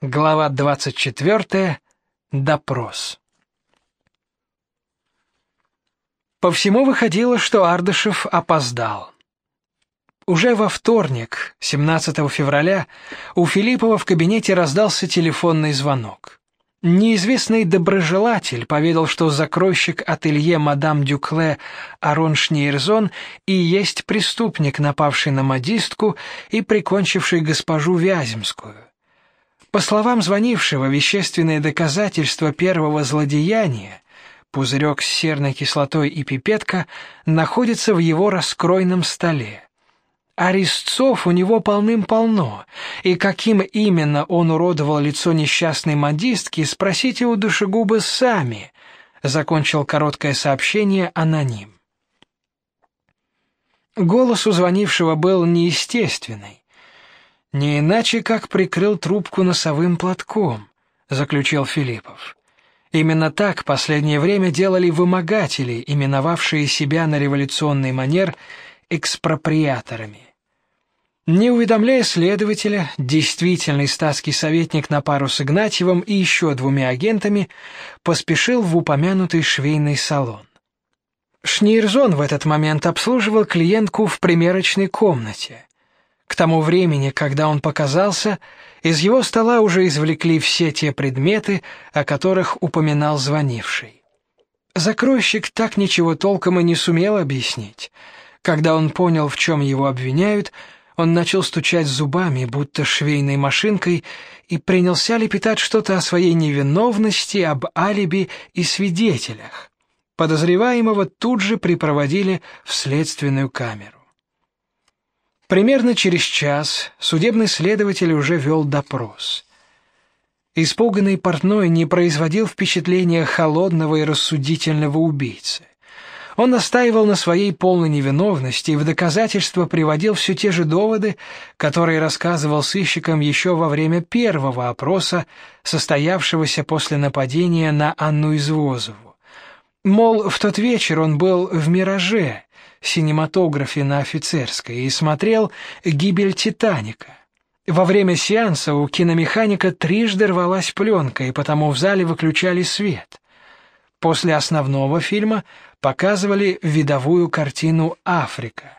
Глава 24. Допрос. По всему выходило, что Ардышев опоздал. Уже во вторник, 17 февраля, у Филиппова в кабинете раздался телефонный звонок. Неизвестный доброжелатель поведал, что закройщик ателье мадам Дюкле Арон Шнейрзон и есть преступник, напавший на модистку и прикончивший госпожу Вяземскую. По словам звонившего, вещественные доказательства первого злодеяния, пузырек с серной кислотой и пипетка, находятся в его раскройном столе. А резцов у него полным-полно, и каким именно он уродовал лицо несчастной модистки, спросите у душегуба сами, закончил короткое сообщение аноним. Голос у звонившего был неестественный. Не иначе как прикрыл трубку носовым платком, заключил Филиппов. Именно так последнее время делали вымогатели, именовавшие себя на революционный манер экспроприаторами. Не уведомляя следователя, действительный статский советник на пару с Игнатьевым и еще двумя агентами поспешил в упомянутый швейный салон. Шнирзон в этот момент обслуживал клиентку в примерочной комнате. К тому времени, когда он показался, из его стола уже извлекли все те предметы, о которых упоминал звонивший. Закройщик так ничего толком и не сумел объяснить. Когда он понял, в чем его обвиняют, он начал стучать зубами, будто швейной машинкой, и принялся лепетать что-то о своей невиновности, об алиби и свидетелях. Подозреваемого тут же припроводили в следственную камеру. Примерно через час судебный следователь уже вел допрос. Испуганный портной не производил впечатления холодного и рассудительного убийцы. Он настаивал на своей полной невиновности и в доказательство приводил все те же доводы, которые рассказывал сыщикам еще во время первого опроса, состоявшегося после нападения на Анну Извозову. Мол, в тот вечер он был в «Мираже», синематографе на Офицерской, и смотрел «Гибель Титаника». Во время сеанса у киномеханика трижды рвалась пленка, и потому в зале выключали свет. После основного фильма показывали видовую картину Африка.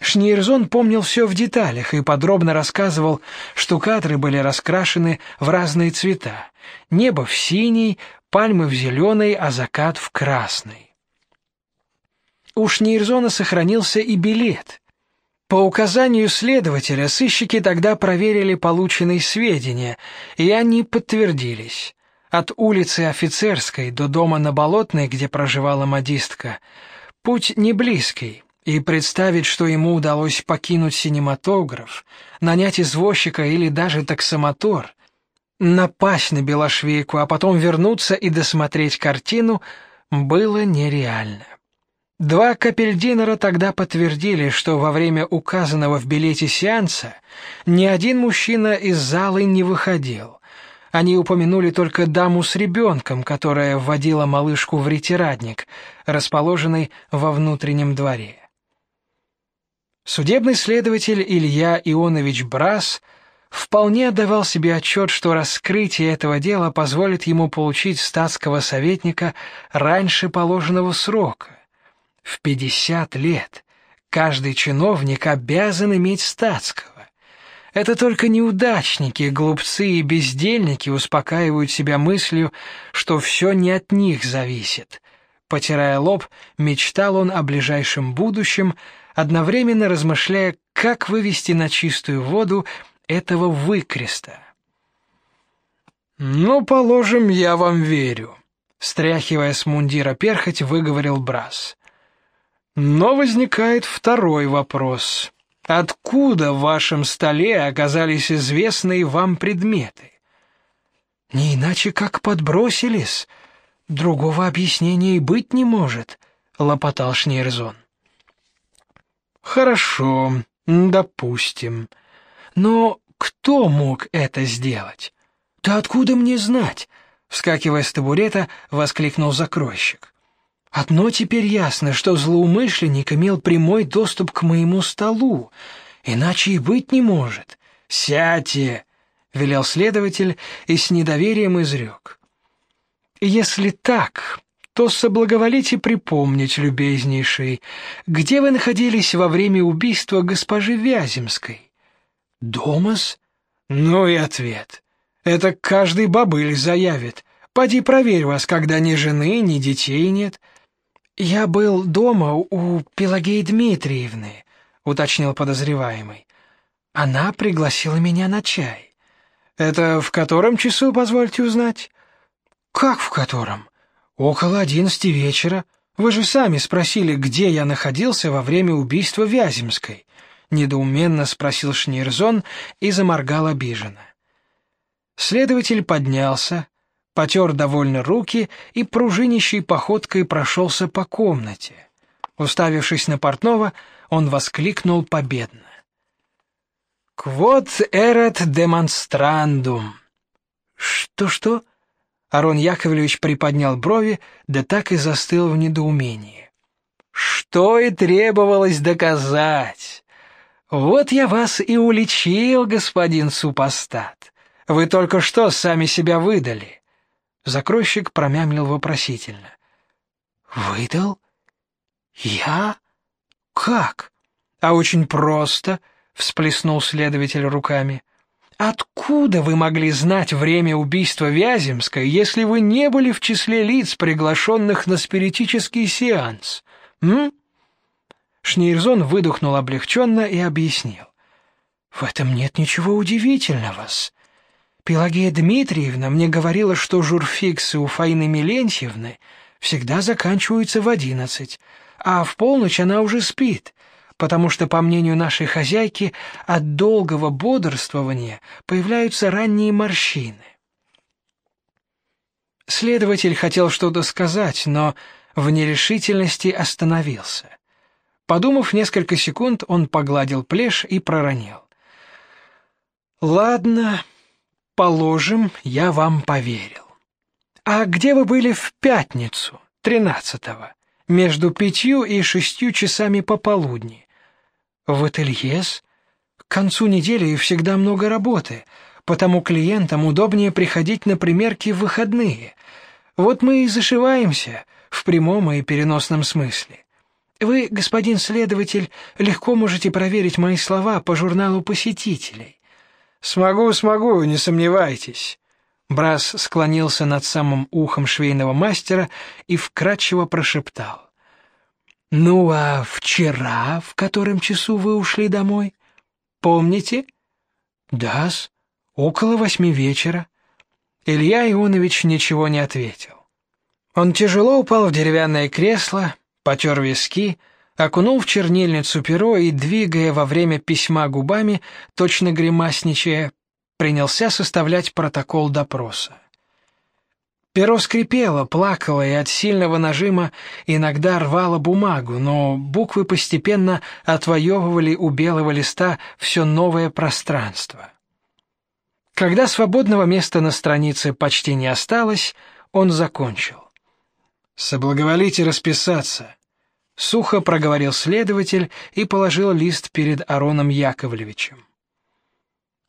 Шнирзон помнил все в деталях и подробно рассказывал, что кадры были раскрашены в разные цвета: небо в синий, пальмы в зеленый, а закат в красный. У Шнирзона сохранился и билет. По указанию следователя сыщики тогда проверили полученные сведения, и они подтвердились. От улицы Офицерской до дома на Болотной, где проживала модистка, путь не близкий, и представить, что ему удалось покинуть синематограф, нанять извозчика или даже таксомотор, напасть на Белошвейку, а потом вернуться и досмотреть картину, было нереально. Два капельдинера тогда подтвердили, что во время указанного в билете сеанса ни один мужчина из залы не выходил, они упомянули только даму с ребенком, которая вводила малышку в ретирадник, расположенный во внутреннем дворе. Судебный следователь Илья Ионович Брас вполне давал себе отчет, что раскрытие этого дела позволит ему получить статского советника раньше положенного срока в 50 лет. Каждый чиновник обязан иметь статского. Это только неудачники, глупцы и бездельники успокаивают себя мыслью, что все не от них зависит. Потирая лоб, мечтал он о ближайшем будущем, одновременно размышляя, как вывести на чистую воду этого выкреста. Ну, положим, я вам верю, стряхивая с мундира перхоть, выговорил Брас. Но возникает второй вопрос. Откуда в вашем столе оказались известные вам предметы? Не иначе как подбросились. Другого объяснения и быть не может, лопотал Шнейрзон. Хорошо, допустим. Но кто мог это сделать? Да откуда мне знать? вскакивая с табурета, воскликнул закройщик. Одно теперь ясно, что злоумышленник имел прямой доступ к моему столу, иначе и быть не может. Сядьте, велел следователь и с недоверием изрек. Если так, то соблаговолите припомнить, любезнейший, где вы находились во время убийства госпожи Вяземской? Домас? Ну и ответ. Это каждый бабыль заявит. Поди проверь вас, когда ни жены, ни детей нет. Я был дома у Пелагеи Дмитриевны, уточнил подозреваемый. Она пригласила меня на чай. Это в котором часу, позвольте узнать? Как в котором? Около одиннадцати вечера. Вы же сами спросили, где я находился во время убийства Вяземской. Недоуменно спросил Шнирзон и заморгал обиженно. Следователь поднялся, потер довольно руки и пружинищей походкой прошелся по комнате. Уставившись на портного, он воскликнул победно: "Quod erat demonstrandum!" Что-что? Арон Яковлевич приподнял брови, да так и застыл в недоумении. Что и требовалось доказать. Вот я вас и уличил, господин супостат. Вы только что сами себя выдали. Закройщик промямлил вопросительно. Выдал? Я? Как? А очень просто, всплеснул следователь руками. Откуда вы могли знать время убийства Вяземской, если вы не были в числе лиц, приглашенных на спиритический сеанс? М? Шнейрзон выдохнул облегченно и объяснил: "В этом нет ничего удивительного. Пелагея Дмитриевна мне говорила, что журфиксы у Фаины Милентьевны всегда заканчиваются в одиннадцать, а в полночь она уже спит потому что, по мнению нашей хозяйки, от долгого бодрствования появляются ранние морщины. Следователь хотел что-то сказать, но в нерешительности остановился. Подумав несколько секунд, он погладил плешь и проронил: "Ладно, положим, я вам поверил. А где вы были в пятницу, тринадцатого, между пятью и шестью часами пополудни? В ательес к концу недели всегда много работы, потому клиентам удобнее приходить на примерки в выходные. Вот мы и зашиваемся в прямом и переносном смысле. Вы, господин следователь, легко можете проверить мои слова по журналу посетителей. Смогу, смогу, не сомневайтесь. Брас склонился над самым ухом швейного мастера и вкратчиво прошептал: ну а вчера, в котором часу вы ушли домой? Помните? Да-с, около восьми вечера. Илья Ионович ничего не ответил. Он тяжело упал в деревянное кресло, потер виски, окунул в чернильницу перо и, двигая во время письма губами, точно гримасничая, принялся составлять протокол допроса. Перо скрипело, плакало и от сильного нажима иногда рвало бумагу, но буквы постепенно отвоевывали у белого листа все новое пространство. Когда свободного места на странице почти не осталось, он закончил. «Соблаговолите расписаться», — сухо проговорил следователь и положил лист перед Ароном Яковлевичем.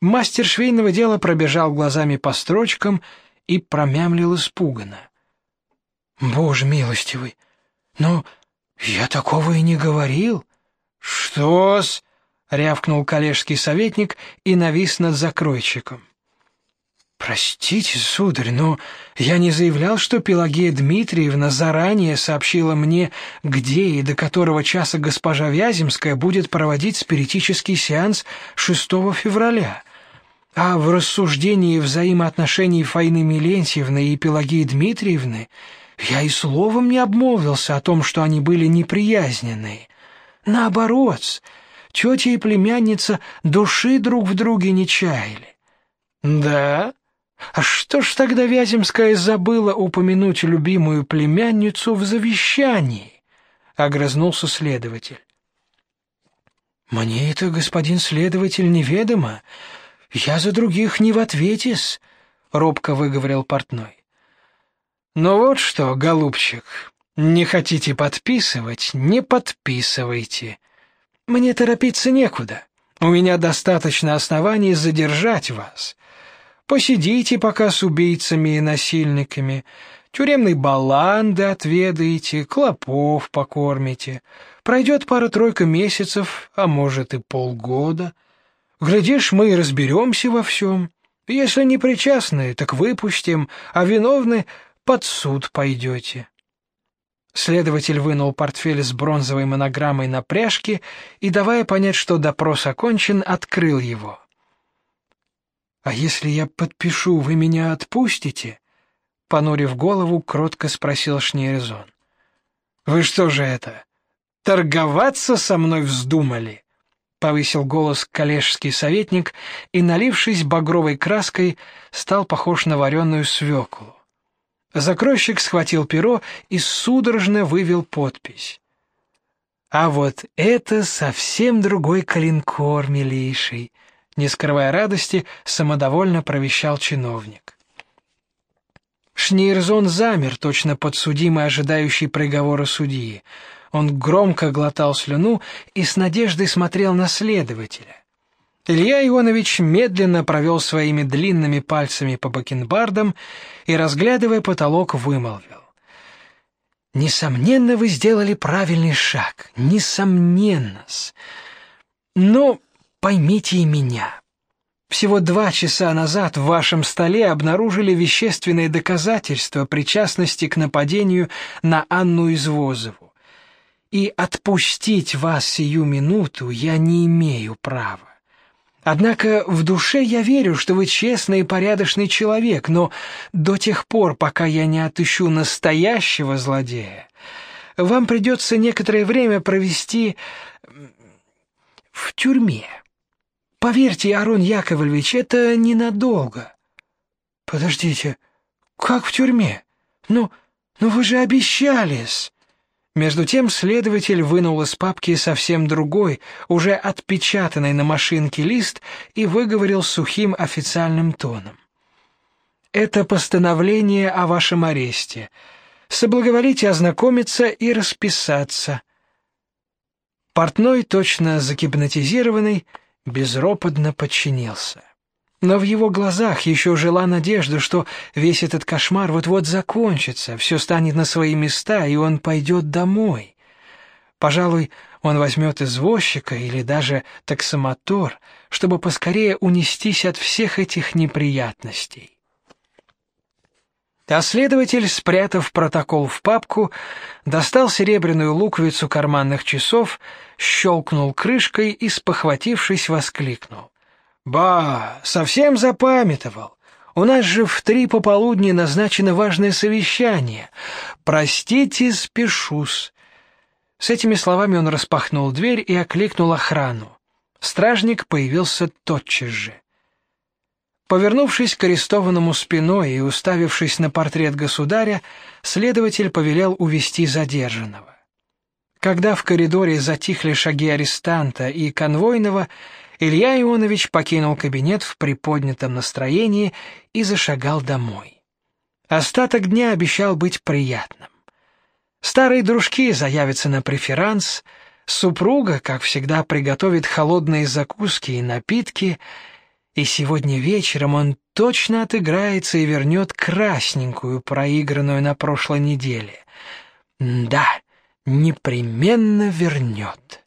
Мастер швейного дела пробежал глазами по строчкам и промямлил испуганно. Боже милостивый, но я такого и не говорил. Что-с? рявкнул коллежский советник и навис над закройщиком. Простите, сударь, но я не заявлял, что Пелагея Дмитриевна заранее сообщила мне, где и до которого часа госпожа Вяземская будет проводить спиритический сеанс 6 февраля. А в рассуждении взаимоотношений Фаины Милентьевны и Пелагеи Дмитриевны я и словом не обмолвился о том, что они были неприязненны. Наоборот, тетя и племянница души друг в друге не чаяли. Да? А что ж тогда Вяземская забыла упомянуть любимую племянницу в завещании? огрызнулся следователь. Мне это, господин следователь, неведомо. Я за других не в ответис, робко выговорил портной. Ну вот что, голубчик, не хотите подписывать, не подписывайте. Мне торопиться некуда. У меня достаточно оснований задержать вас. Посидите пока с убийцами и насильниками, тюремной баланды отведаете, клопов покормите. Пройдет пара-тройка месяцев, а может и полгода. Глядишь, мы и разберемся во всем. Если не причастны, так выпустим, а виновны под суд пойдете. Следователь вынул портфель с бронзовой монограммой на пряжке и, давая понять, что допрос окончен, открыл его. «А если я подпишу, вы меня отпустите?» Понурив голову, кротко спросил Шнейрзон. «Вы что же это, торговаться со мной вздумали?» Повысил голос коллежский советник и, налившись багровой краской, стал похож на вареную свеклу. Закройщик схватил перо и судорожно вывел подпись. «А вот это совсем другой калинкор, милейший!» Не скрывая радости, самодовольно провещал чиновник. Шнейрзон замер, точно подсудимый, ожидающий приговора судьи. Он громко глотал слюну и с надеждой смотрел на следователя. Илья Ионович медленно провел своими длинными пальцами по бакенбардам и, разглядывая потолок, вымолвил. «Несомненно, вы сделали правильный шаг, несомненно-с. Но Поймите и меня. Всего два часа назад в вашем столе обнаружили вещественные доказательства причастности к нападению на Анну Извозову. И отпустить вас сию минуту я не имею права. Однако в душе я верю, что вы честный и порядочный человек, но до тех пор, пока я не отыщу настоящего злодея, вам придется некоторое время провести в тюрьме. Поверьте, Арон Яковлевич, это ненадолго. Подождите, как в тюрьме? Ну, ну вы же обещались. Между тем следователь вынул из папки совсем другой, уже отпечатанный на машинке лист и выговорил сухим официальным тоном. Это постановление о вашем аресте. Соблаговолите ознакомиться и расписаться. Портной, точно загипнотизированный, безропотно подчинился. Но в его глазах еще жила надежда, что весь этот кошмар вот-вот закончится, все станет на свои места, и он пойдет домой. Пожалуй, он возьмет извозчика или даже таксомотор, чтобы поскорее унестись от всех этих неприятностей. А следователь, спрятав протокол в папку, достал серебряную луковицу карманных часов, щелкнул крышкой и, спохватившись, воскликнул: "Ба, совсем запамятовал. У нас же в три пополудни назначено важное совещание. Простите, спешусь". С этими словами он распахнул дверь и окликнул охрану. Стражник появился тотчас же. Повернувшись к арестованному спиной и уставившись на портрет государя, следователь повелел увести задержанного. Когда в коридоре затихли шаги арестанта и конвойного, Илья Ионович покинул кабинет в приподнятом настроении и зашагал домой. Остаток дня обещал быть приятным. Старые дружки заявятся на преферанс, супруга, как всегда, приготовит холодные закуски и напитки — и сегодня вечером он точно отыграется и вернет красненькую, проигранную на прошлой неделе. Да, непременно вернет.